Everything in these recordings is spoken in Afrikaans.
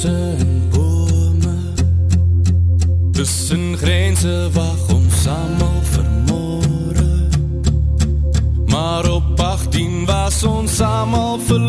tussen bome. Tussen grense wag ons almal vermore maar op 18 was ons almal verlore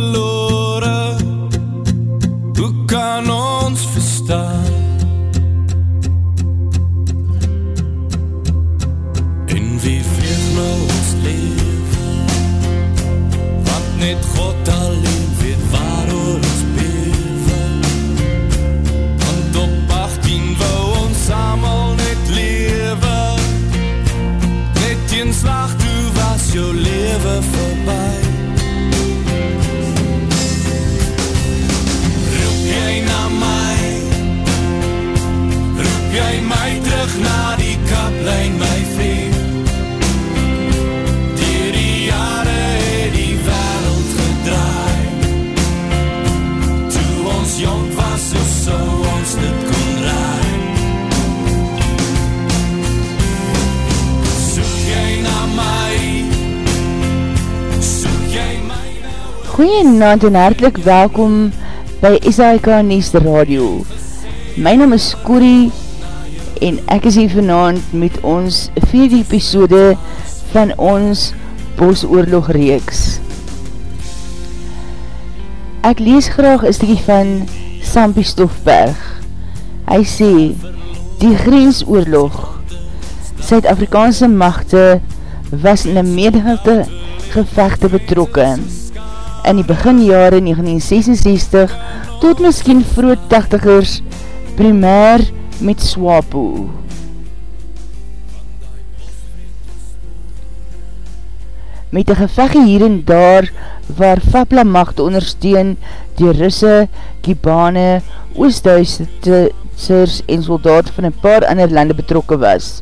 Goeienaand en hartelijk welkom by SAIK Nies Radio. My naam is Corrie en ek is hier vanavond met ons vierde episode van ons Bosoorlog reeks. Ek lees graag een stukkie van Sampie Stofberg. Hy sê, die grensoorlog, Suid-Afrikaanse machte was in een menigte gevechte betrokken. In die beginjare 1966 tot miskien vroeg 80ers primair met SWAPO. Met een gevegge hier en daar waar Fapla macht ondersteun die Russe, Kibane, Oosthuisers en soldaat van een paar ander lande betrokken was.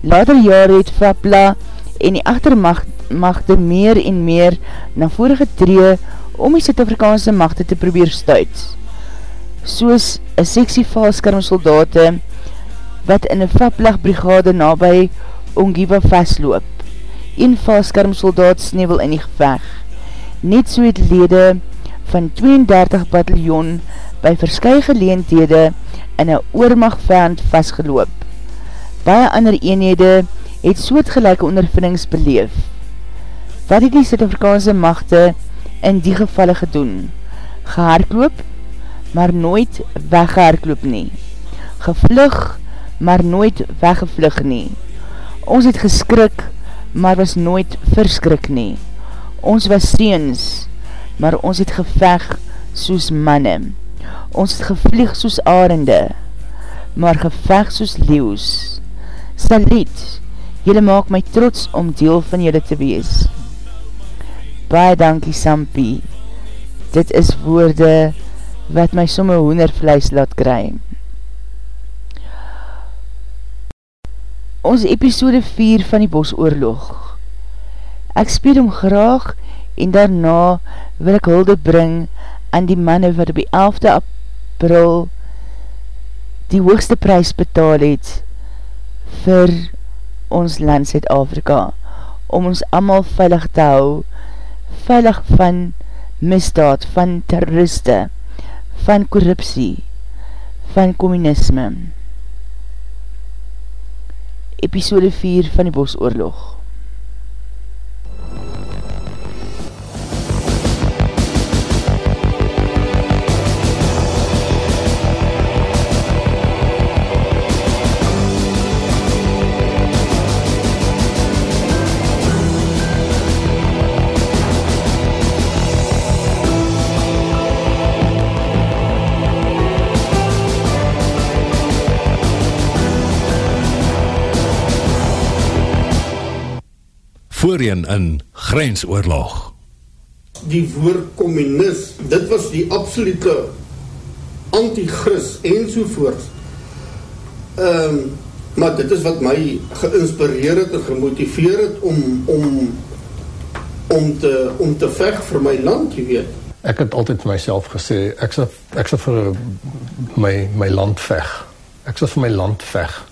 Later jare het Fapla en die achtermachte meer en meer na vorige tree om die Zuid-Afrikaanse machte te probeer stuit. Soos een seksie valskermsoldate wat in een Faplag-brigade nabij Ongiva vastloop. Een valskermsoldaat sneeuwel in die geveg. Net so het lede van 32 bataljon by verskye geleenthede in een oormagvand vastgeloop. Baie ander eenhede het soortgelijke ondervindings beleef. Wat het die Zuid-Afrikaanse machte in die gevalle gedoen? Gehaardloop, maar nooit weggehaardloop nie. Gevlug, maar nooit weggevlug nie. Ons het geskrik, maar was nooit verskrik nie. Ons was seens, maar ons het geveg soos manne. Ons het gevlieg soos arende, maar geveg soos leeuws. Salit, jylle maak my trots om deel van jylle te wees. Baie dankie Sampie, dit is woorde wat my somme hoendervleis laat kry. Ons episode 4 van die Bosoorlog. Ek speel om graag en daarna wil ek hulde bring aan die manne wat op die 11de april die hoogste prijs betaal het vir ons land Zuid-Afrika om ons allemaal veilig te hou veilig van misdaad, van terroriste, van korruptie, van communisme. Episode 4 van die Bosoorlog voorheen in grensoorlog. Die woord communis, dit was die absolute anti-gris enzovoort. Um, maar dit is wat my geïnspireer het en gemotiveer het om, om, om, te, om te vecht vir my land, jy weet. Ek het altyd vir myself gesê, ek sal, ek sal vir my, my land vecht. Ek sal vir my land vecht.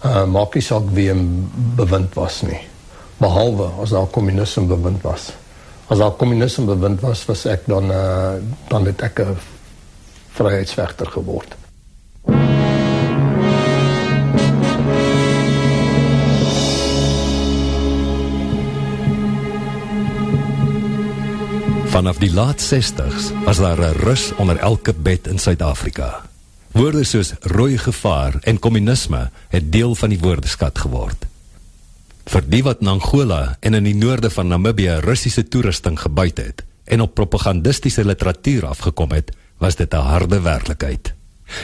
Uh, maak nie saak wie hem bewind was nie behalwe as daar communisme bewind was. As daar communisme bewind was, was ek dan, uh, dan het ek een vryheidsvegter geword. Vanaf die laat 60s was daar 'n rus onder elke bed in Suid-Afrika. Woorde soos rooi gevaar en kommunisme het deel van die woordeskat geword. Vir die wat in Angola en in die noorde van Namibië Russiese toerusting gebuit het en op propagandistiese literatuur afgekom het, was dit 'n harde werklikheid.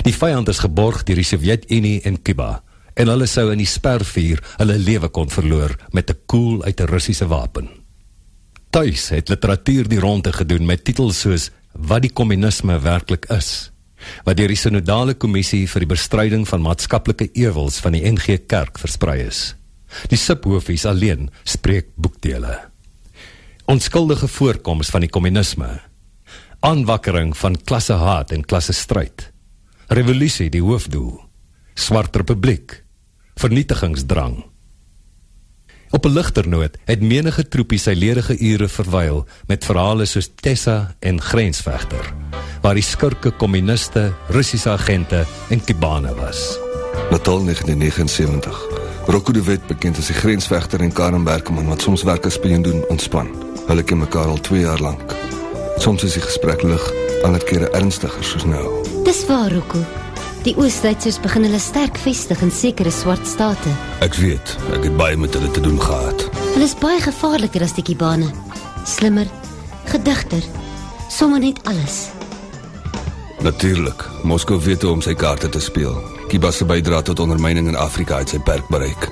Die vyand is geborg deur die Sowjetunie en Kuba en hulle sou in die spervuur hulle lewe kon verloor met 'n koel uit 'n Russiese wapen. Tuis het literatuur die ronde gedoen met titels soos Wat die kommunisme werklik is, wat deur die Sinodale Kommissie vir die Bestryding van Maatskaplike Ewels van die NG Kerk versprei is. Die subhoofies alleen spreek boekdele. Onskuldige voorkoms van die kommunisme. Aanwakkering van klassehaat en klassestryd. Revolusie die hoofdoel. Swart republiek. Vernietigingsdrang. Op 'n ligter noot het menige troepie sy ledige ure verwyl met verhale soos Tessa en Grensvegter, waar die skurke kommuniste, Russiese agente en Kibane was. Natal 1979. Rocco de Wet bekend as die grensvegter en Karen Bergman wat soms werk as speen doen ontspan. Hulle ken mekaar al 2 jaar lank. Soms is die gesprek lig, ander kere ernstiger soos nou. Dis waar, Rocco. Die Oost-Duitsers begin hulle sterk vestig in sekere swart state. Ek weet, ek het baie met hulle te doen gehad. Hulle is baie gevaarliker as die Kibane. Slimmer, gedigter, sommer net alles. Natuurlik, Moskou weet hoe om sy kaarte te speel. Kiba se bydra tot ondermyning in Afrika het sy perk bereik.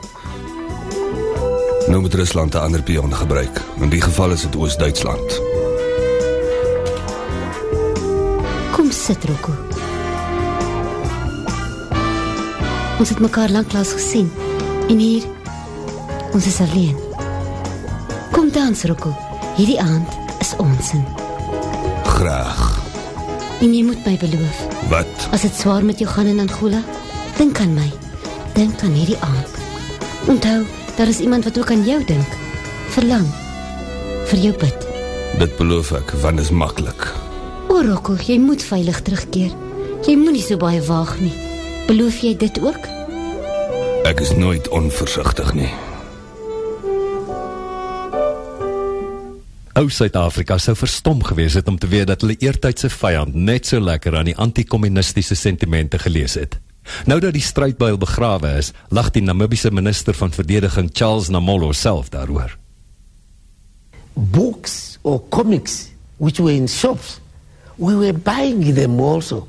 Nou moet Rusland 'n ander pion gebruik. In die geval is dit Oos-Duitsland. Kom sit, Rocco. Ons het mekaar lanklaas gesien. En hier ons is alleen. Kom dans, Rocco. Hierdie aand is ons in. Graag. En jy moet my beloof, Wat? as dit swaar met jou gaan in Angola, dink aan my. Dink aan hierdie aand. Onthou, daar is iemand wat ook aan jou dink. Verlang. Vir jou bid. Dit beloof ek, want is maklik. O, Rocco, jy moet veilig terugkeer. Jy moenie so baie waag nie. Beloof jy dit ook? Ek is nooit onversigtig nie. Ou Suid-Afrika sou verstom gewees het om te weet dat hulle eertydse vyand net so lekker aan die anti-kommunistiese sentimente gelees het. Nou dat die strydbuil begrawe is, lag die Namibiese minister van verdediging Charles Namolo self daaroor. books or comics which were in shops, we were buying them also,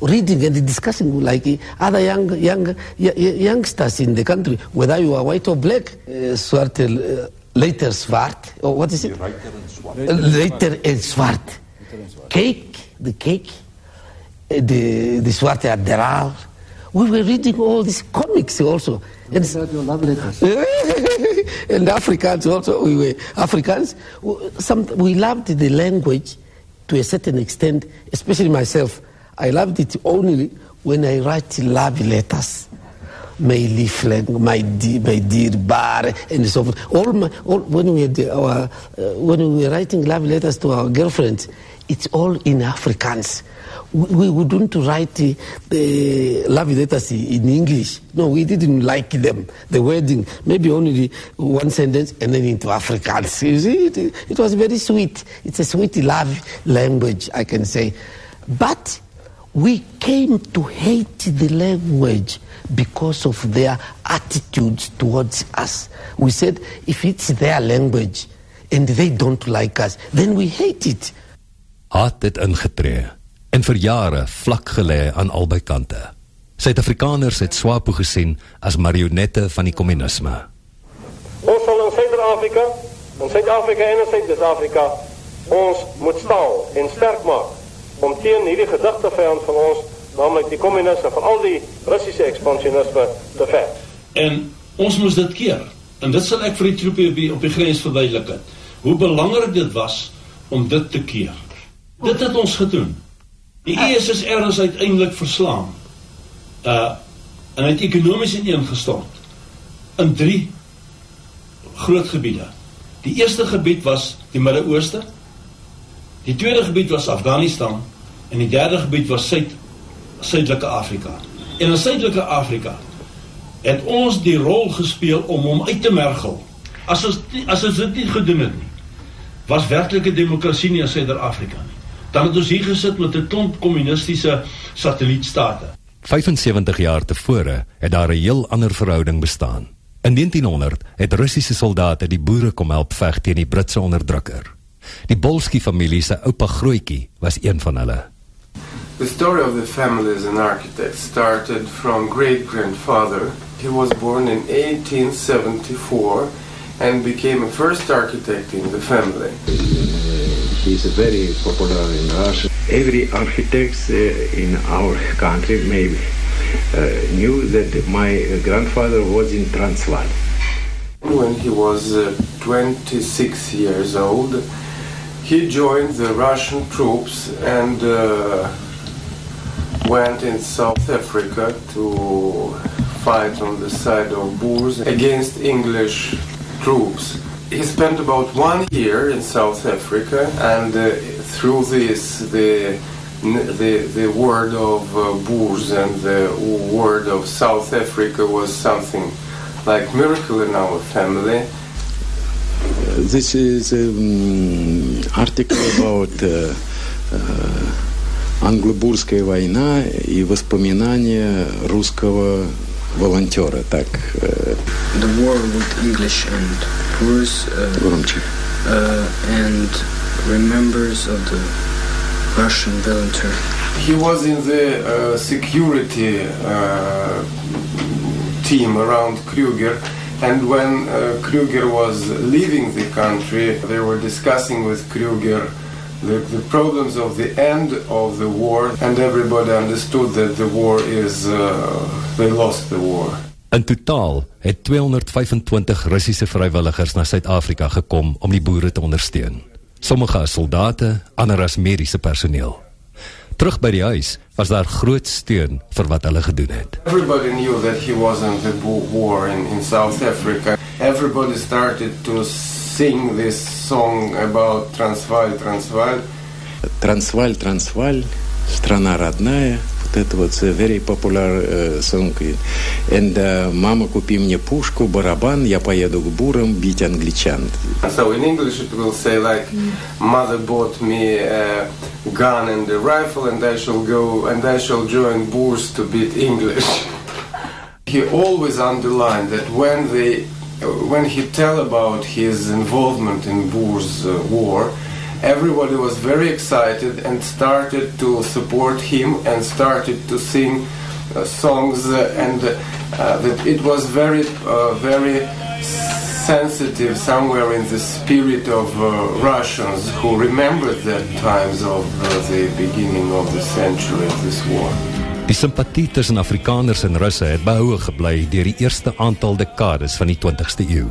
reading and discussing like other young, young, youngsters in the country, whether you are white or black. Uh, zwart, uh, later zwart, or what is it? Later and zwart. Cake, the cake, uh, the, the zwarte admiral. We were reading all these comics also. And and Africans also, we were Africans. Some, we loved the language to a certain extent, especially myself. I loved it only when I write love letters. My leaflet, my dear, my dear bar, and so forth. All my, all, when we had our, uh, when we were writing love letters to our girlfriends, it's all in Afrikaans. We, we wouldn't write the, the love letters in English. No, we didn't like them. The wording, maybe only one sentence and then into Afrikaans. You see, it, it was very sweet. It's a sweet love language, I can say. But we came to hate the language because of their attitudes towards us. We said, if it's their language and they don't like us, then we hate it. Haat het ingetree en vir jare vlak gelê aan albei kante. Suid-Afrikaners het SWAPO gesien as marionette van die kommunisme. Ons sal in Suid-Afrika, in Suid-Afrika en in Suid-Afrika, ons moet staan en sterk maak om teen hierdie gedigte vyand van ons, naamlik die kommuniste, van al die Russiese ekspansionisme te veg. En ons moes dit keer. En dit sal ek vir die die, op die grens verduidelik het. Hoe belangrik dit was om dit te keer. Dit het ons gedoen. Die IS is ergens uiteindelik verslaan. Uh en het ekonomies ineengestort in drie groot gebiede. Die eerste gebied was die Midde-Ooste. Die tweede gebied was Afghanistan En die derde gebied was Suid Suidelike Afrika. En in Suidelike Afrika het ons die rol gespeel om hom uit te mergel. As ons as ons dit nie gedoen het nie, was werklike demokrasie nie in Suider-Afrika nie. Dan het ons hier gesit met 'n klomp kommunistiese satellietstate. 75 jaar tevore het daar 'n heel ander verhouding bestaan. In 1900 het Russiese soldate die boere kom help veg teen die Britse onderdrukker. Die Bolski familie se oupa Grootjie was een van hulle. The story of the family as an architect started from great grandfather. He was born in 1874 and became a first architect in the family. He's very popular in Russia. Every architect uh, in our country maybe uh, knew that my grandfather was in Transvaal. When he was uh, 26 years old, he joined the Russian troops and went in South Africa to fight on the side of Boers against English troops He spent about one year in South Africa, and uh, through this, the the the word of uh, Boers and the word of South Africa was something like miracle in our family. This is an article about uh, uh, Англо-Бурская война и воспоминания русского волонтера. Так. The war with English and Boers. Громче. Uh, and remembers of the Russian volunteer. He was in the uh, security uh, team around Kruger. And when uh, Kruger was leaving the country, they were discussing with Kruger the, the, problems of the end of the war, and everybody understood that the war is, uh, they lost the war. In totaal het 225 Russiese vrywilligers na Suid-Afrika gekom om die boere te ondersteun. Sommige as soldate, ander as mediese personeel. Terug by die huis was daar groot steun vir wat hulle gedoen het. Everybody knew that he was in the war in, in South Africa. Everybody started to sing this song about Transvaal, Transvaal. Transvaal, Transvaal, страна родная. Вот это вот very popular uh, song. And uh, мама, купи мне пушку, барабан, я поеду к бурам бить англичан. So in English it will say like, mother bought me a gun and a rifle and I shall go and I shall join Boers to beat English. he always underlined that when they when he tell about his involvement in Boers uh, war, everybody was very excited and started to support him and started to sing uh, songs uh, and that it was very very sensitive somewhere in the spirit of Russians who remembered the times of the beginning of the century of this war. Die simpatie tussen Afrikaners en Russe het behoue gebly deur die eerste aantal dekades van die 20ste eeu.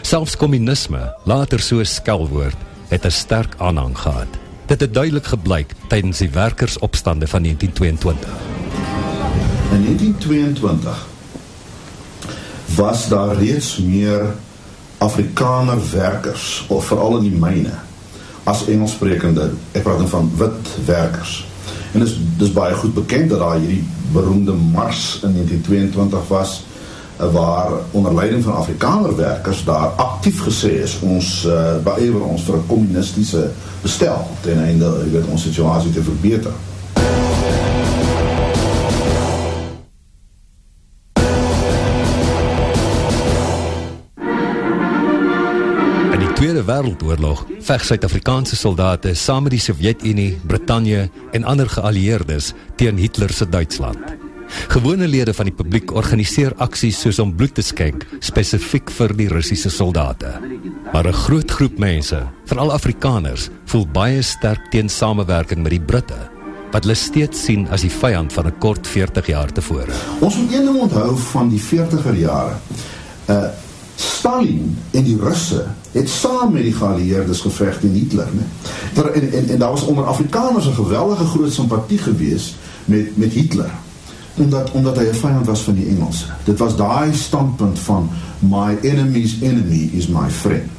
Selfs kommunisme, later so 'n skelwoord, het 'n sterk aanhang gehad. Dit het duidelik gebleik tydens die werkersopstande van 1922. In 1922 was daar reeds meer Afrikaner werkers, of veral in die myne, as Engelssprekende, ek praat nou van wit werkers. En dis dis baie goed bekend dat daar hierdie beroemde mars in 1922 was eh, waar onder leiding van Afrikaner werkers daar aktief gesê is ons uh, beëwer ons vir 'n kommunistiese bestel ten einde weet ons situasie te verbeter. Tweede Wêreldoorlog veg Suid-Afrikaanse soldate saam met die Sowjetunie, Brittanje en ander geallieerdes teen Hitler se Duitsland. Gewone lede van die publiek organiseer aksies soos om bloed te skenk spesifiek vir die Russiese soldate. Maar 'n groot groep mense, veral Afrikaners, voel baie sterk teen samewerking met die Britte wat hulle steeds sien as die vyand van 'n kort 40 jaar tevore. Ons moet een ding onthou van die 40er jare. Uh Stalin en die Russe het saam met die geallieerdes geveg teen Hitler, né? En, en en daar was onder Afrikaners 'n geweldige groot simpatie gewees met met Hitler omdat omdat hy 'n vyand was van die Engelse. Dit was daai standpunt van my enemy's enemy is my friend.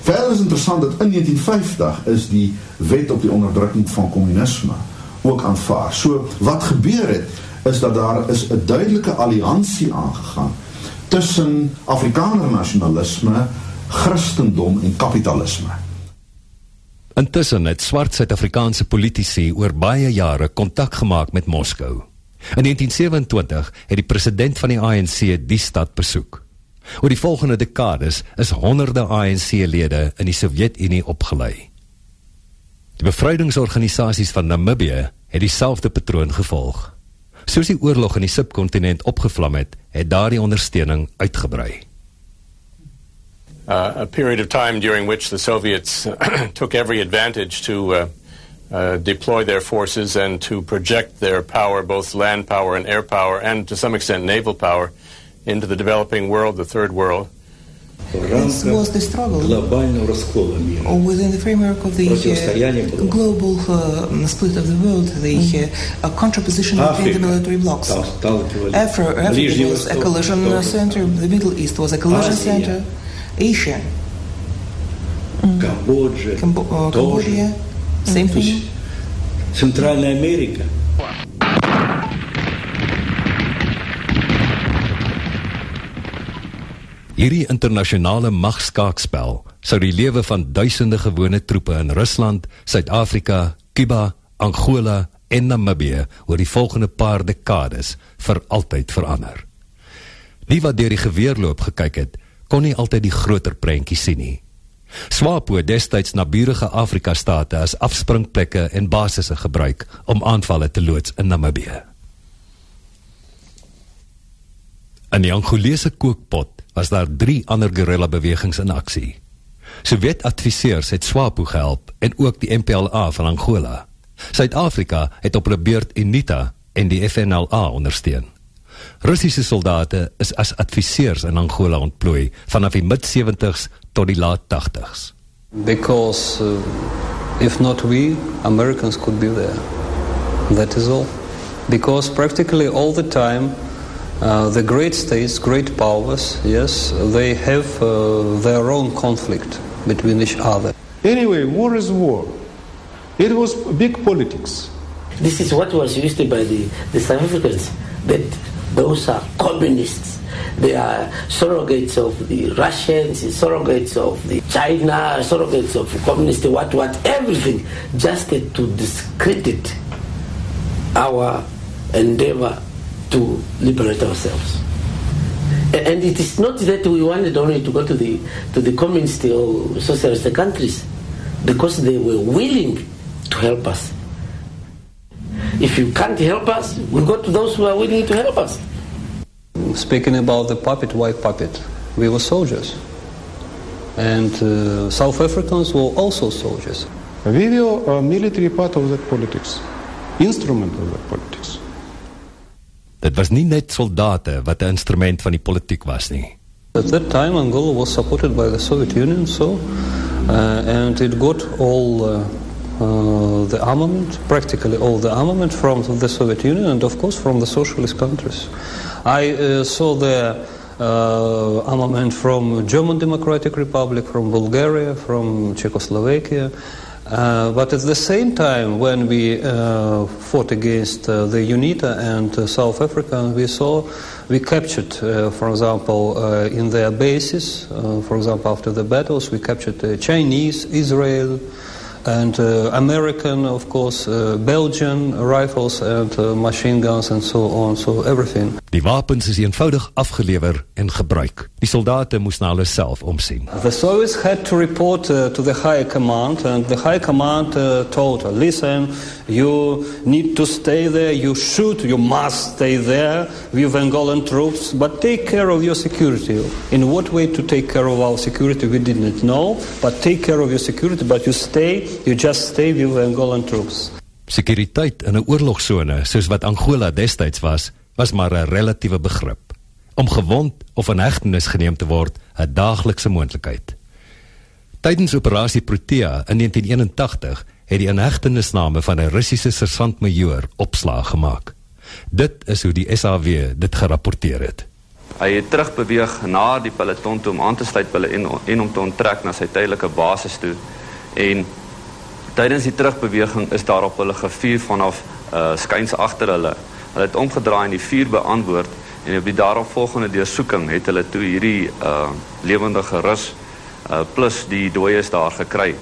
Verder is interessant dat in 1950 is die wet op die onderdrukking van kommunisme ook aanvaar. So wat gebeur het is dat daar is 'n duidelike alliansie aangegaan tussen Afrikaner nasionalisme, Christendom en kapitalisme. Intussen het swart Suid-Afrikaanse politici oor baie jare kontak gemaak met Moskou. In 1927 het die president van die ANC die stad besoek. Oor die volgende dekades is honderde ANC-lede in die Sovjet-Unie opgelei. Die bevrydingsorganisasies van Namibië het dieselfde patroon gevolg. Soos die oorlog in die subkontinent opgevlam het, het daardie ondersteuning uitgebrei. Uh, a period of time during which the Soviets took every advantage to uh, uh, deploy their forces and to project their power, both land power and air power, and to some extent naval power, into the developing world, the third world. This was the struggle within the framework of the uh, global uh, split of the world, the uh, contraposition between the military blocs. Afro, Africa was a collision center, the Middle East was a collision center, Asia, Камбоджа, Cambo- uh, Cambodia, same thing. Центральная Америка. Hierdie internasionale magskaakspel sou die lewe van duisende gewone troepe in Rusland, Suid-Afrika, Kuba, Angola en Namibië oor die volgende paar dekades vir altyd verander. Die wat deur die geweerloop gekyk het, kon nie altyd die groter prentjie sien nie. SWAPO het destyds naburige Afrika state as afspringplekke en basisse gebruik om aanvalle te loods in Namibië. In die Angolese kookpot was daar drie ander guerrilla bewegings in aksie. Sowjet-adviseurs het SWAPO gehelp en ook die MPLA van Angola. Suid-Afrika het op hulle beurt UNITA en die FNLA ondersteun. Russiese soldate is as adviseurs in Angola ontplooi vanaf die mid-70s tot die laat 80s. Because uh, if not we, Americans could be there. That is all. Because practically all the time, uh, the great states, great powers, yes, they have uh, their own conflict between each other. Anyway, war is war. It was big politics. This is what was used by the, the South Africans, that those are communists. They are surrogates of the Russians, surrogates of the China, surrogates of communist, what, what, everything, just to discredit our endeavor to liberate ourselves. And it is not that we wanted only to go to the, to the communist or socialist countries, because they were willing to help us. If you can't help us, we go to those who are willing to help us. Speaking about the puppet, white puppet, we were soldiers. And uh, South Africans were also soldiers. We were a military part of that politics, instrument of that politics. Dit was nie net soldate wat 'n instrument van die politiek was nie. At that time, Angola was supported by the Soviet Union, so uh, and it got all uh, uh, the armament, practically all the armament from the Soviet Union, and of course from the socialist countries. I uh, saw the uh, armament from German Democratic Republic, from Bulgaria, from Czechoslovakia. Uh, but at the same time, when we uh, fought against uh, the UNITA and uh, South Africa, we saw we captured, uh, for example, uh, in their bases, uh, for example, after the battles, we captured uh, Chinese, Israel, and uh, American, of course, uh, Belgian rifles and uh, machine guns and so on, so everything. Die wapens is eenvoudig afgelewer en gebruik. Die soldate moes na hulle self omsien. The Soviets had to report uh, to the high command, and the high command uh, told her, listen, you need to stay there, you should, you must stay there with Angolan troops, but take care of your security. In what way to take care of our security, we didn't know, but take care of your security, but you stay, you just stay with Angolan troops. Sekuriteit in 'n oorlogsone soos wat Angola destyds was, was maar 'n relatiewe begrip. Om gewond of in hegtenis geneem te word, 'n daaglikse moontlikheid. Tydens operasie Protea in 1981 het die inhegtenisname van 'n Russiese sergeant-majoor opslag gemaak. Dit is hoe die SAW dit gerapporteer het. Hy het terugbeweeg na die peloton toe om aan te sluit by hulle en, en om te onttrek na sy tydelike basis toe en Tydens die terugbeweging is daar op hulle gevuur vanaf uh, skuins agter hulle. Hulle het omgedraai en die vuur beantwoord en op die daaropvolgende deursoeking het hulle toe hierdie uh, lewendige rus uh, plus die dooies daar gekry.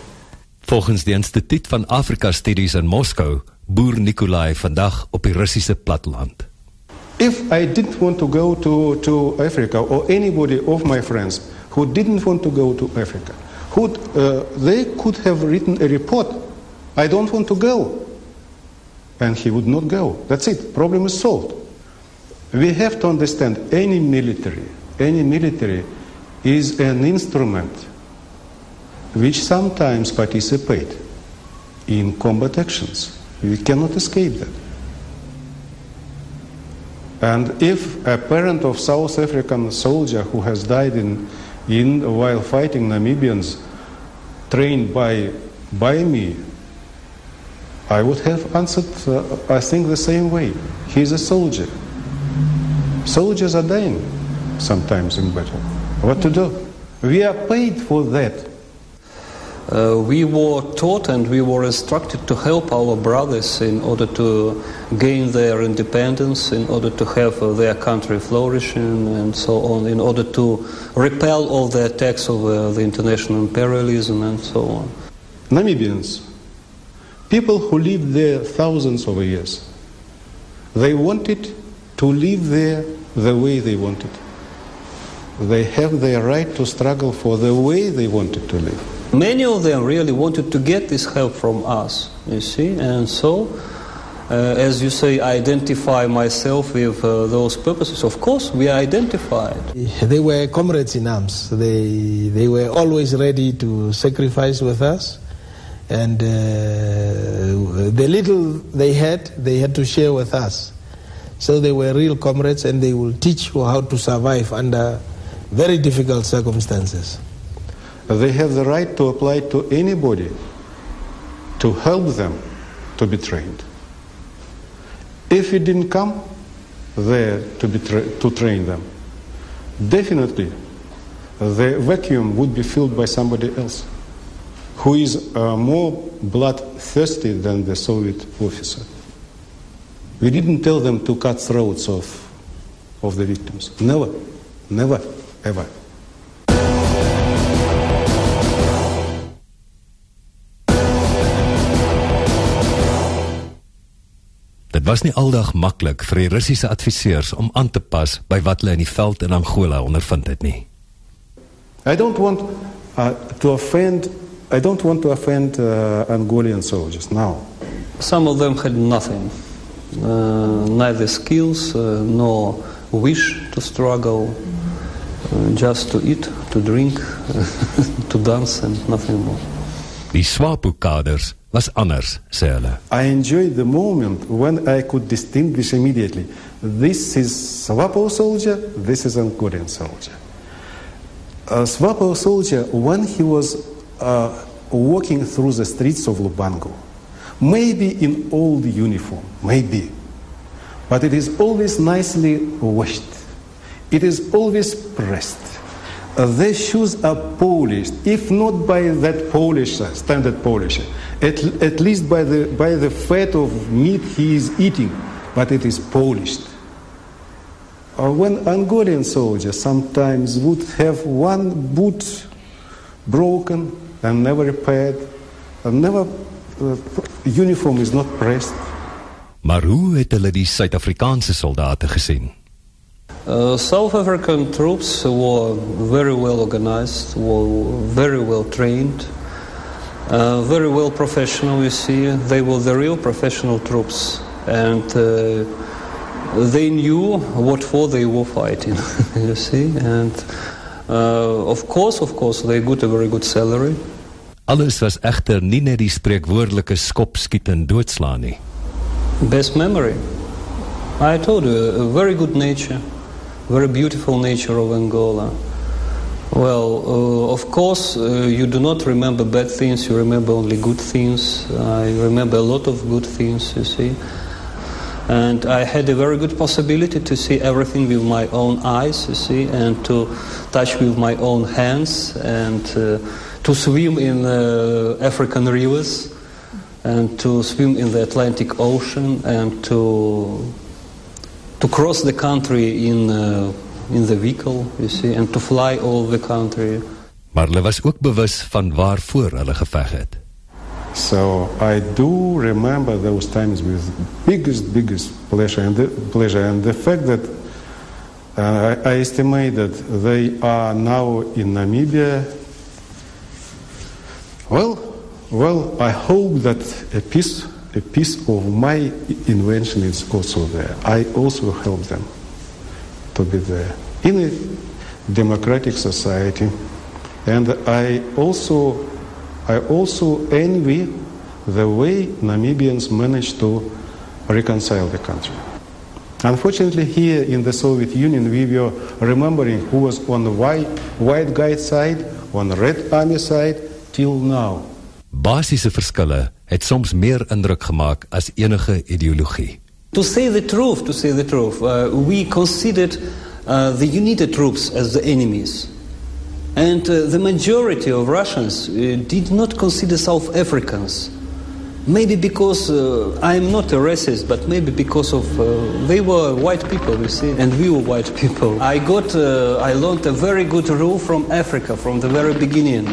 Volgens die Instituut van Afrika Studies in Moskou, boer Nikolai vandag op die Russiese platteland. If I didn't want to go to, to Africa or anybody of my friends who didn't want to go to Africa, who, uh, they could have written a report, I don't want to go. And he would not go. That's it. Problem is solved. We have to understand any military, any military is an instrument which sometimes participate in combat actions. We cannot escape that. And if a parent of South African soldier who has died in, in while fighting Namibians, trained by, by me, I would have answered, uh, I think, the same way. He's a soldier. Soldiers are dying sometimes in battle. What to do? We are paid for that. Uh, we were taught and we were instructed to help our brothers in order to gain their independence, in order to have uh, their country flourishing, and so on, in order to repel all the attacks of uh, the international imperialism and so on. Namibians, people who lived there thousands of years, they wanted to live there the way they wanted. They have their right to struggle for the way they wanted to live. Many of them really wanted to get this help from us, you see, and so, uh, as you say, I identify myself with uh, those purposes. Of course, we are identified. They were comrades in arms. They, they were always ready to sacrifice with us. And uh, the little they had, they had to share with us. So they were real comrades and they will teach you how to survive under very difficult circumstances. They have the right to apply to anybody to help them to be trained. If it didn't come there to, be tra- to train them, definitely the vacuum would be filled by somebody else who is uh, more bloodthirsty than the Soviet officer. We didn't tell them to cut throats of, of the victims. Never, never, ever. Dit was nie aldag maklik vir die Russiese adviseurs om aan te pas by wat hulle in die veld in Angola ondervind het nie. I don't want uh, to offend I don't want to offend uh, Angolan soldiers now. Some of them had nothing, uh, neither skills uh, nor wish to struggle, uh, just to eat, to drink, to dance and nothing more. Die SWAPO-kaders was anders, sê hulle. I enjoyed the moment when I could distinguish immediately. This is SWAPO soldier, this is Angolan soldier. A SWAPO soldier, when he was uh, walking through the streets of Lubango, maybe in old uniform, maybe, but it is always nicely washed. It is always pressed. Uh, their shoes are polished, if not by that polisher, standard polisher, at, at least by the, by the fat of meat he is eating, but it is polished. Uh, when Angolan soldiers sometimes would have one boot broken and never repaired, and never, uh, uniform is not pressed. Maar hoe het hulle die Suid-Afrikaanse soldate gesien? Uh, South African troops were very well organized, were very well trained, uh, very well professional, you see. They were the real professional troops. And uh, they knew what for they were fighting, you see. And of course, of course, they got a very good salary. Alles was egter nie net die spreekwoordelike skop skiet en doodslaan nie. Best memory. I told you, a very good nature, very beautiful nature of Angola. Well, uh, of course, uh, you do not remember bad things, you remember only good things. I remember a lot of good things, you see. And I had a very good possibility to see everything with my own eyes, you see, and to touch with my own hands and uh, to swim in uh, African rivers and to swim in the Atlantic Ocean and to to cross the country in uh, in the vehicle, you see, and to fly all the country. Maar hulle was ook bewus van waarvoor hulle geveg het. So I do remember those times with biggest, biggest pleasure, and the pleasure, and the fact that uh, I, I estimate that they are now in Namibia. Well, well, I hope that a piece, a piece of my invention is also there. I also help them to be there in a democratic society, and I also I also envy the way Namibians managed to reconcile the country. Unfortunately, here in the Soviet Union, we were remembering who was on the white, white guy side, on the red army side, till now. Basiese verskille het soms meer indruk gemaak as enige ideologie. To say the truth, to say the truth, uh, we considered uh, the United troops as the enemies. And uh, the majority of Russians uh, did not consider South Africans. Maybe because uh, I'm not a racist, but maybe because of they were white people, you see, and we were white people. I got, I learned a very good rule from Africa from the very beginning.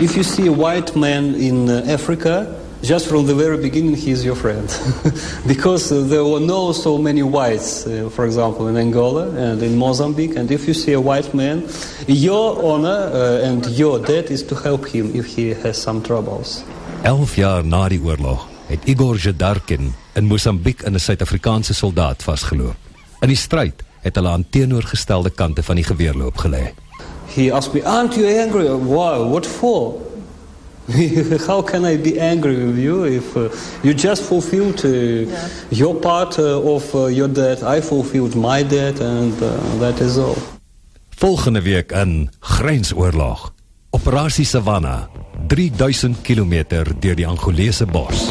If you see a white man in Africa, just from the very beginning, he is your friend. because there were no so many whites, uh, for example, in Angola and in Mozambique. And if you see a white man, your honor uh, and your debt is to help him if he has some troubles. Elf jaar na die oorlog het Igor Jedarkin in Mozambique in 'n Suid-Afrikaanse soldaat vasgeloop. In die stryd het hulle aan teenoorgestelde kante van die geweerloop gelê. He asked me, aren't you angry? Why? What for? How can I be angry with you if uh, you just fulfilled uh, yeah. your part uh, of uh, your debt, I fulfilled my debt and uh, that is all. Volgende week in Grensoorlog. Operasie Savannah. 3000 km deur die Angolese bos.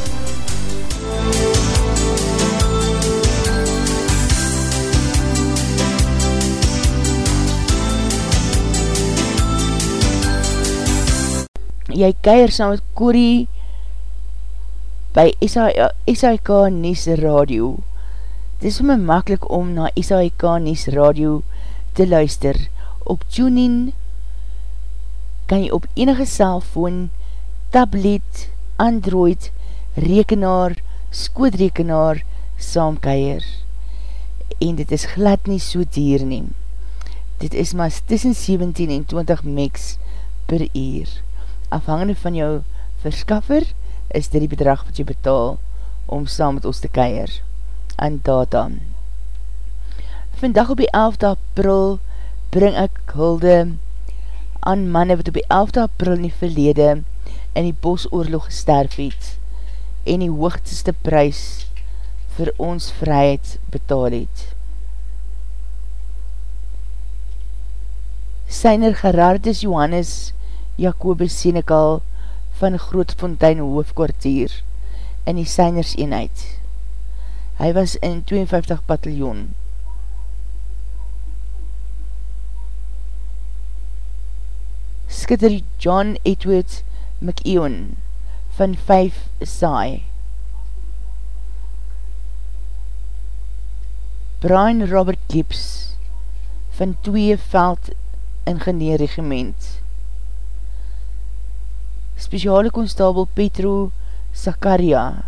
Jy keir saam met Corrie by SAK Nies Radio. Dit is my makkelijk om na SAIK Nies Radio te luister. Op TuneIn kan jy op enige cellfoon, tablet, android, rekenaar, skootrekenaar saamkeier. En dit is glad nie so dier neem. Dit is maar tussen 17 en 20 megs per uur. Afhangende van jou verskaffer is dit die bedrag wat jy betaal om saam met ons te keier aan data. Vandag op die 11 april bring ek hulde aan manne wat op die 11 april in die verlede in die bosoorlog gesterf het en die hoogteste prijs vir ons vryheid betaal het. Seiner Gerardus Johannes Jacobus Senekal van Grootfontein Hoofdkwartier in die Seiners eenheid. Hy was in 52 bataljon. Skitter John Edward McEwen van 5 Saai. Brian Robert Gibbs van 2 Veld Ingenieur Regiment. Speciale Konstabel Petro Zakaria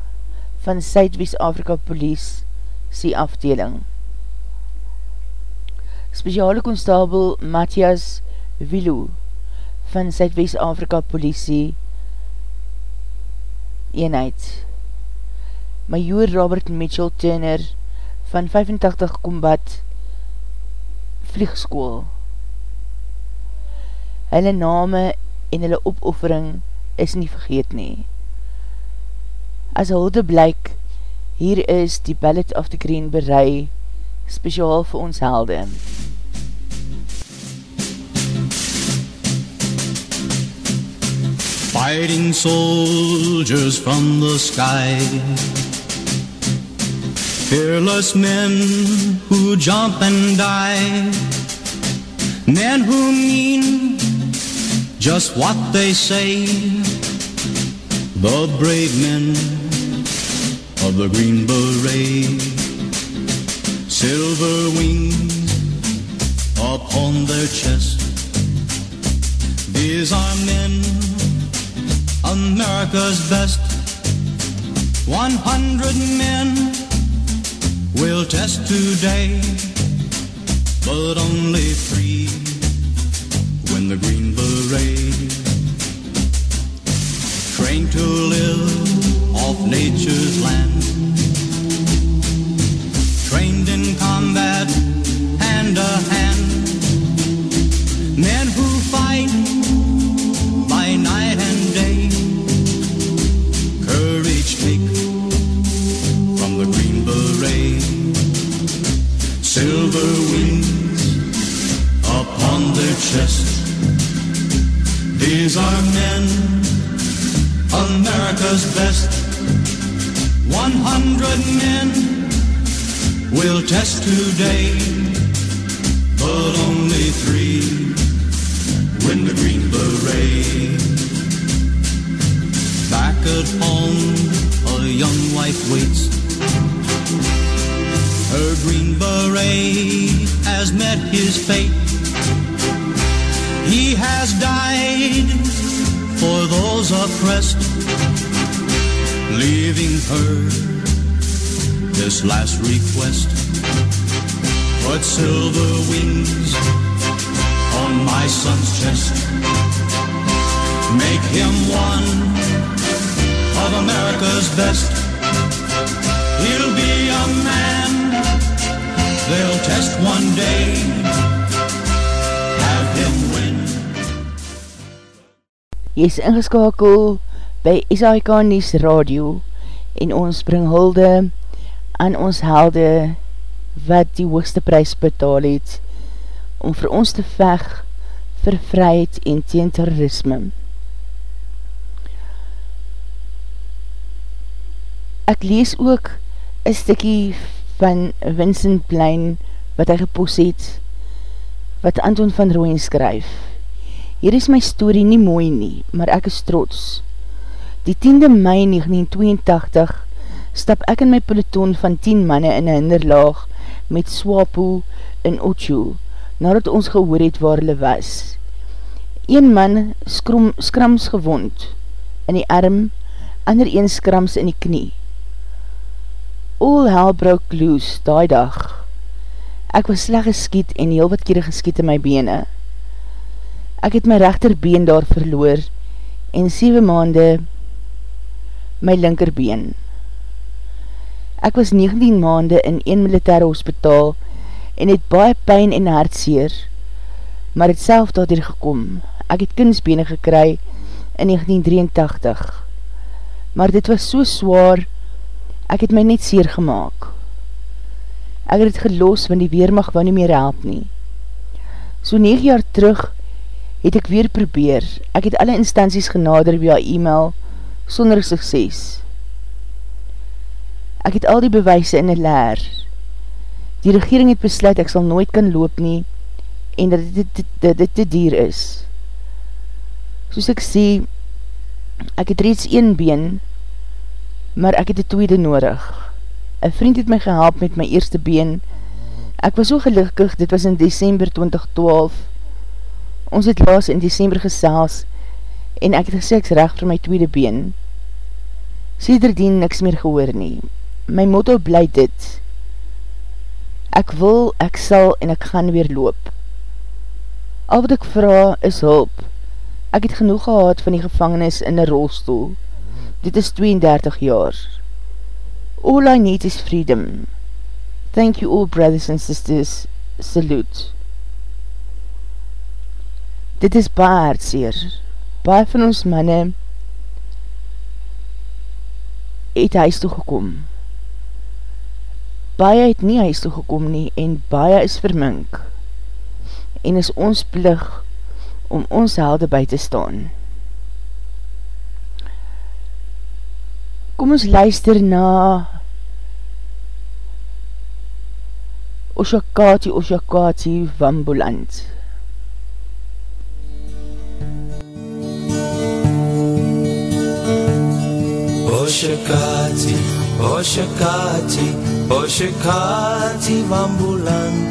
van Suid-West-Afrika Police sy afdeling. Speciale Konstabel Matthias Wilo van Suid-West-Afrika Police eenheid. Major Robert Mitchell Turner van 85 Combat Vliegskool. Hulle name en hulle opoffering is nie vergeet nie. As hulde blyk, hier is die Ballad of the Green berei, speciaal vir ons helde. Fighting soldiers from the sky. Fearless men who jump and die. Men who mean just what they say The brave men of the Green Beret. Silver wings upon their chest. These are men, America's best. One hundred men will test today, but only three win the Green Beret. Trained to live of nature's land. Trained in combat, hand to hand. Men who fight by night and day. Courage take from the green beret. Silver wings upon their chest. These are men, America's best. One hundred men will test today, but only three win the Green Beret. Back at home, a young wife waits. Her Green Beret has met his fate. Has died for those oppressed leaving her this last request. Put silver wings on my son's chest. Make him one of America's best. He'll be a man they'll test one day. Jy is ingeskakel by SAIK Nies Radio en ons bring hulde aan ons helde wat die hoogste prijs betaal het om vir ons te veg vir vryheid en teen terrorisme. Ek lees ook een stikkie van Vincent Plein wat hy gepost het wat Anton van Rooyen skryf. Hier is my story nie mooi nie, maar ek is trots. Die 10de mei 1982 stap ek in my peloton van 10 manne in een hinderlaag met Swapo in Ocho, nadat ons gehoor het waar hulle was. Een man skrom, skrams gewond in die arm, ander een skrams in die knie. All hell broke loose, daai dag. Ek was sleg geskiet en heel wat kere geskiet in my bene. Ek het my rechterbeen daar verloor en 7 maande my linkerbeen. Ek was 19 maande in een militaire hospitaal en het baie pijn en hartseer, maar het self daardoor gekom ek het kunstbene gekry in 1983. Maar dit was so zwaar, ek het my net seer gemaakt. Ek het het geloos, want die weermacht wou nie meer help nie. So 9 jaar terug het ek weer probeer. Ek het alle instanties genader via e-mail, sonder sukses. Ek het al die bewijse in die leer. Die regering het besluit ek sal nooit kan loop nie en dat dit, dit, dit te dier is soos ek sê, ek het reeds een been, maar ek het die tweede nodig. Een vriend het my gehelp met my eerste been. Ek was so gelukkig, dit was in december 2012. Ons het laas in december gesels en ek het gesê ek recht vir my tweede been. Sederdien niks meer gehoor nie. My motto bly dit. Ek wil, ek sal en ek gaan weer loop. Al wat ek vraag is hulp. Ek het genoeg gehad van die gevangenis in een rolstoel. Dit is 32 jaar. All I need is freedom. Thank you all brothers and sisters. Salute. Dit is baie hartseer. Baie van ons manne het huis toegekom. Baie het nie huis toegekom nie en baie is vermink. En is ons plig om ons helde by te staan. Kom ons luister na Oshakati Oshakati Wambuland. Oshakati, Oshakati, Oshakati Wambuland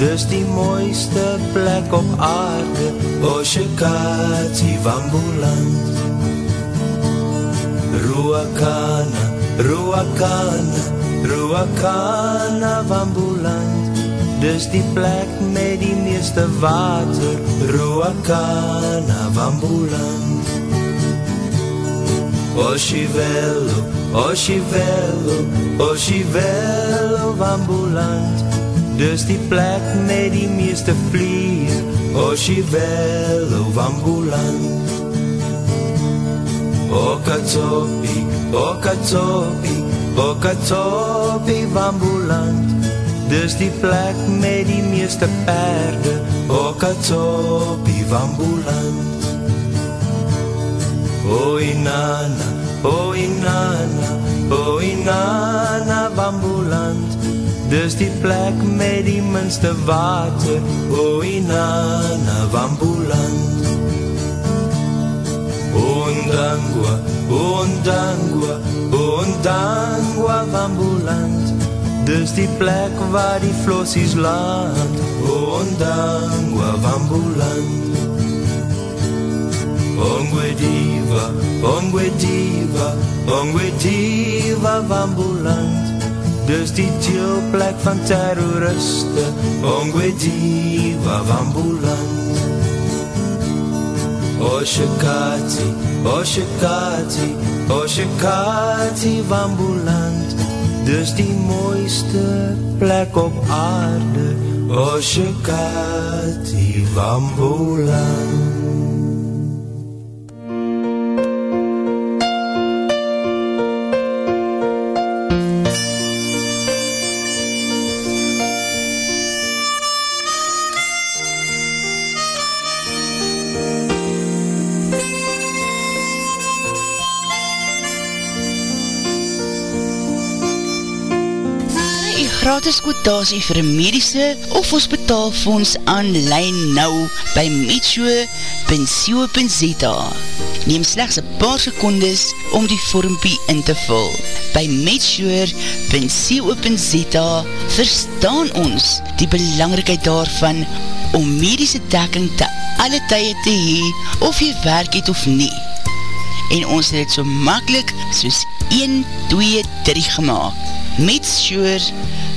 Dis die mooiste plek op aarde Oshikati Wambuland Ruakana, Ruakana, Ruakana Wambuland Dis die plek met die meeste water. Ruakana Wambuland Oshivelo, Oshivelo, Oshivelo Wambuland Dis die plek met die meeste vlieg. Oshivelo Wambuland Okatopi, Okatopi, Okatopi Wambuland Dis die plek met die meeste perde. Okatopi Wambuland O Inana, O Inana, O Inana Wambuland Dis die plek met die minste water. O Inana Wambuland Ondangwa, Ondangwa, Ondangwa Wambuland Dis die plek waar die flossies land. Ondangwa Wambuland Ongwe diva, ongwe diva, ongwe diva Wambuland Dis die teelplek van terroriste Ongwediva Wambuland Oshikati, Oshikati, Oshikati Wambuland Dis die mooiste plek op aarde Oshikati Wambuland gratis kwotasie vir een medische of hospitaalfonds aanlijn nou by metshoe.co.za Neem slechts een paar secondes om die vormpie in te vul. By metshoe.co.za verstaan ons die belangrikheid daarvan om medische dekking te alle tye te hee of jy werk het of nie. En ons het het so makkelijk soos 1, 2, 3 gemaakt.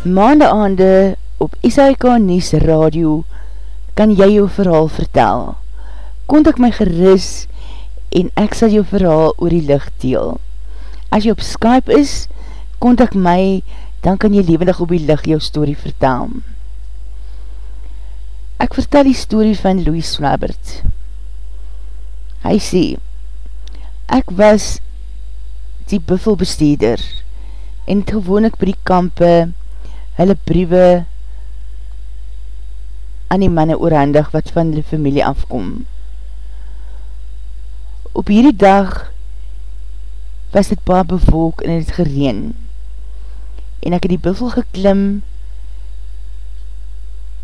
Maande aande op SAIK Nies Radio kan jy jou verhaal vertel. Kontak my geris en ek sal jou verhaal oor die licht deel. As jy op Skype is, kontak my, dan kan jy levendig op die licht jou story vertel. Ek vertel die story van Louis Swabert. Hy sê, ek was die buffelbesteder en gewoon ek by die kampe hulle briewe aan die manne oorhandig wat van die familie afkom. Op hierdie dag was dit baar bevolk en het gereen en ek het die buffel geklim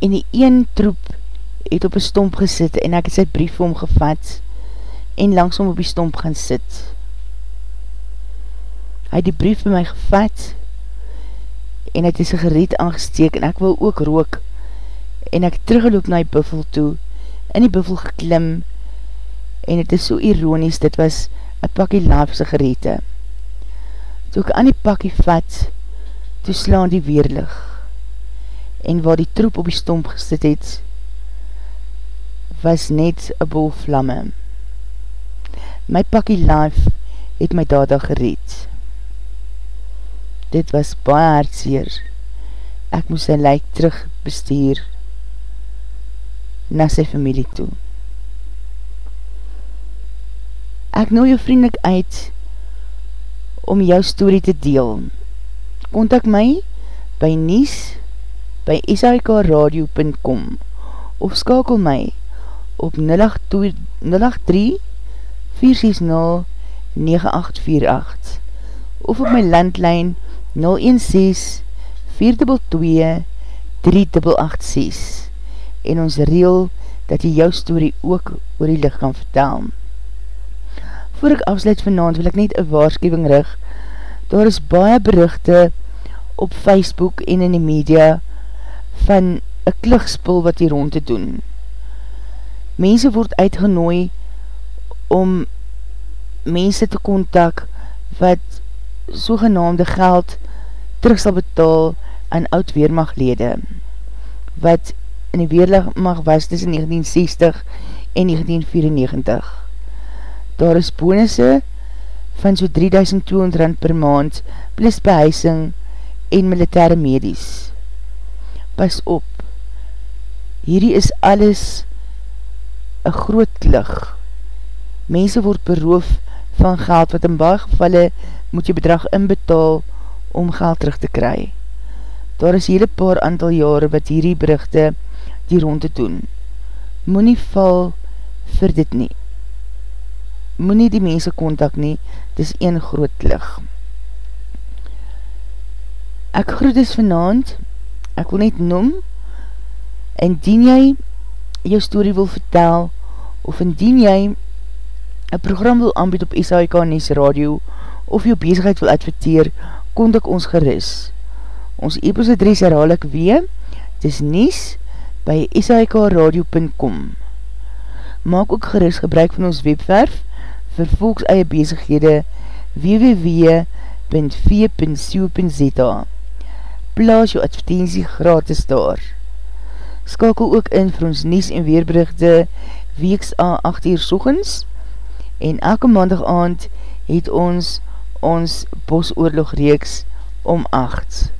en die een troep het op een stomp gesit en ek het sy brief omgevat en langsom op die stomp gaan sit. Hy het die brief by my gevat en en het een gereed aangesteek en ek wil ook rook. En ek teruggeloop na die buffel toe in die buffel geklim en het is so ironies dit was een pakkie laafse gereete toe ek aan die pakkie vat toe slaan die weerlig en waar die troep op die stomp gesit het was net een bol vlamme. My pakkie laaf het my dada gereed Dit was baie hartseer. Ek moes sy lijk terug bestuur na sy familie toe. Ek nooi jou vriendelik uit om jou story te deel. Contact my by Nies by shikradio.com of skakel my op 083 460 9848 of op my landlijn 083 016-422-3886 en ons reel dat jy jou story ook oor die licht kan vertel. Voor ek afsluit vanavond wil ek net een waarschuwing rig. Daar is baie berichte op Facebook en in die media van een klugspul wat hier rond te doen. Mense word uitgenooi om mense te kontak wat sogenaamde geld terug sal betaal aan oud weermachtlede, wat in die weermag was tussen 1960 en 1994. Daar is bonusse van so 3200 rand per maand, plus behuising en militaire medies. Pas op, hierdie is alles een groot lig. Mense word beroof van geld wat in baie gevalle moet jy bedrag inbetaal om geld terug te kry. Daar is hele paar aantal jare wat hierdie berichte die rond te doen. Moe nie val vir dit nie. Moe nie die mense kontak nie, dis een groot lig. Ek groet is vanavond, ek wil net noem, indien jy jou story wil vertel, of indien jy een program wil aanbied op SAIK Nes Radio, of jou bezigheid wil adverteer, kontak ons geris. Ons e-post adres herhaal ek weer, het is nies by shikradio.com Maak ook geris gebruik van ons webwerf vir volks eie bezighede www.v.co.za Plaas jou advertentie gratis daar. Skakel ook in vir ons nies en weerberichte weeks a 8 uur soegens en elke maandag aand het ons ons bosoorlog reeks om 8.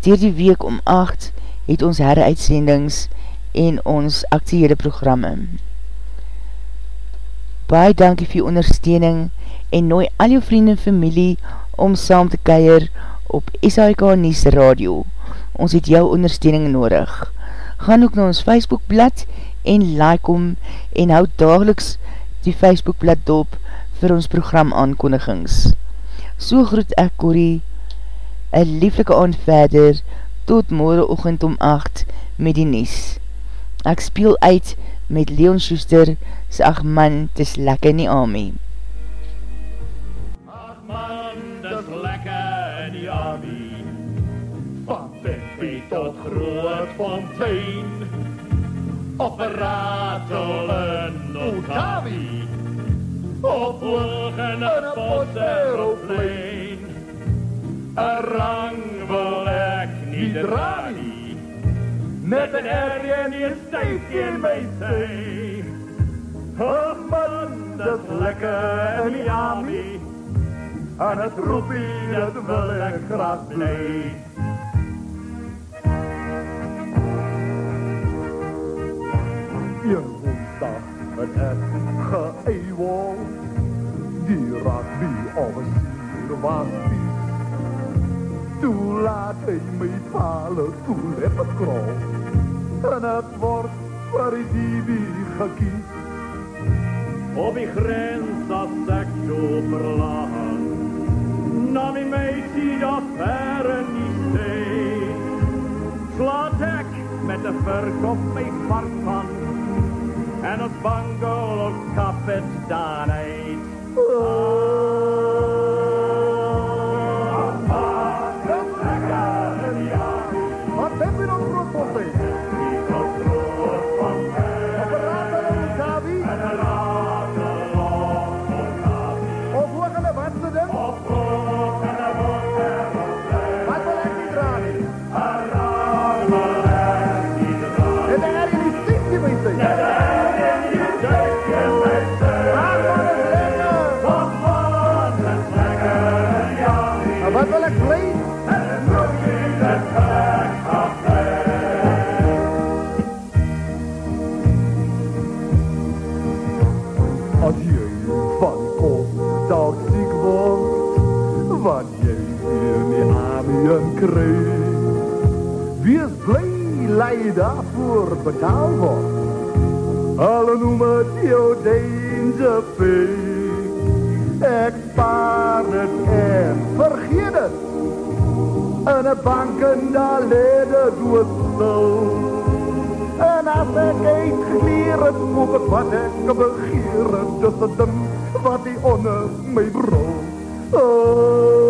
Dier die week om 8 het ons heruitsendings en ons actiehede programme. Baie dankie vir jou ondersteuning en nooi al jou vrienden en familie om saam te keier op SHK Nies Radio. Ons het jou ondersteuning nodig. Gaan ook na ons Facebookblad en like om en houd dageliks die Facebookblad dop vir ons program aankondigings. So groet ek Corrie, een lieflike aand verder, tot morgen ochend om 8 met die Nies. Ek speel uit met Leon Schuster, sy ach man, tis lekker die army. Ach man, dis lekker die army, van Pippi tot groot fontein, op een ratel in Otavi, op hoog in een bos aeroplein, een rang wil ek nie dra nie, met een herrie en een stuifje in my sy. Oh man, dit lekker in die army, en het roepie, dit wil ek graag bly. Een woensdag het ek geëiwol, die rugby officier was vies. Toe laat hy my pale toe leppe krol, en het word vir die divi gekies. Op die grens as ek so verlaat, na my meisie dat ver in die stee. Slaat ek met de vurk op my vark van, en het bangel op kap het staan uit. Lei daarvoor betaal word. Alle noem het jou danger pay. Ek spaar het en vergeet het. In een bank en daar lede dood stil. En as ek uitgeleer het, moet ek wat ek begeer het, dis het ding wat die onder my bro. Oh,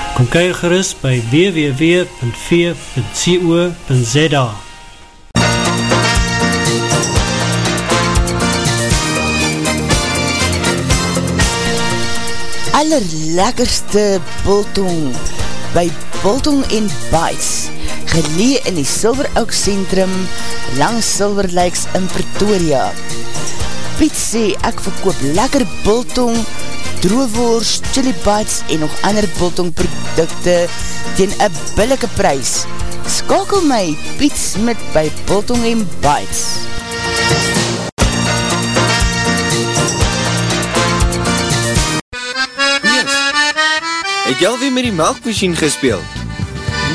Kom kyk gerust by www.v.co.za Allerlekkerste Bultong by Bultong en Bites gelee in die Silver Oak Centrum langs Silver Lakes in Pretoria. Piet sê ek verkoop lekker Bultong, droewoers, chili bites en nog ander Bultong producte teen een billike prijs. Skakel my Piet Smit by Bultong en Bites. Het jy alweer met die melkmachine gespeeld?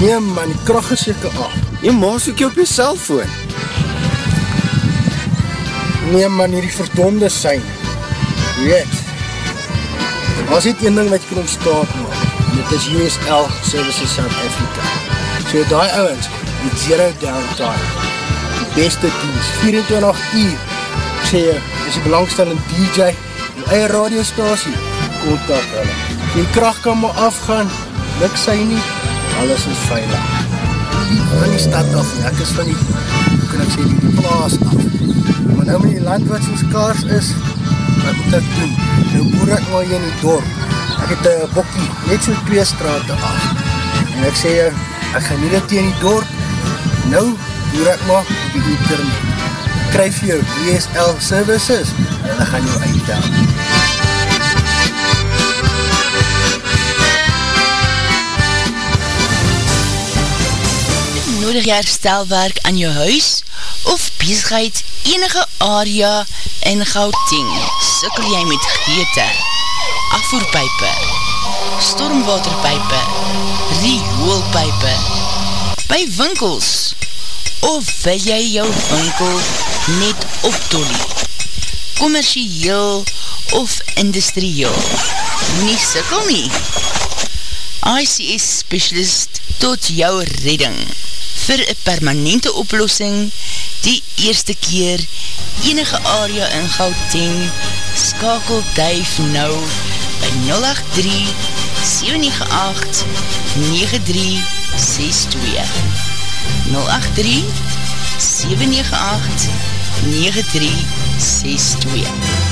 Nee man, die kracht is jyke af. Jy maas ook jy op jy cellfoon. Nee man, hier die verdonde sein. Weet, was dit een ding wat jy kan ontstaat maak. Dit is USL Services South Africa. So die ouwens, die zero downtime. Die beste dienst, 24 uur. Ek sê jy, is die belangstellende DJ, die eie radiostasie, kontak hulle die kracht kan maar afgaan, luk sy nie, alles is veilig. Die van die stad af, en ek is van die, hoe kan ek sê, die plaas af. Maar nou met die land wat soos kaars is, wat moet ek doen? Nou boer ek maar hier in die dorp. Ek het een bokkie, net so twee straten af. En ek sê, ek gaan nie dit in die dorp, nou boer ek maar op die internet. Kryf jou DSL services, en ek gaan jou uitdaan. nodig jy herstelwerk aan jou huis of bezigheid enige area in Gauteng. Sikkel jy met geëte, afvoerpijpe, stormwaterpijpe, rioolpijpe, by winkels of wil jy jou winkel net optolie, commercieel of industrieel. Nie sikkel nie. ICS Specialist tot jou redding vir een permanente oplossing die eerste keer enige area in Gauteng skakel duif nou by 083 798 9362 083 798 9362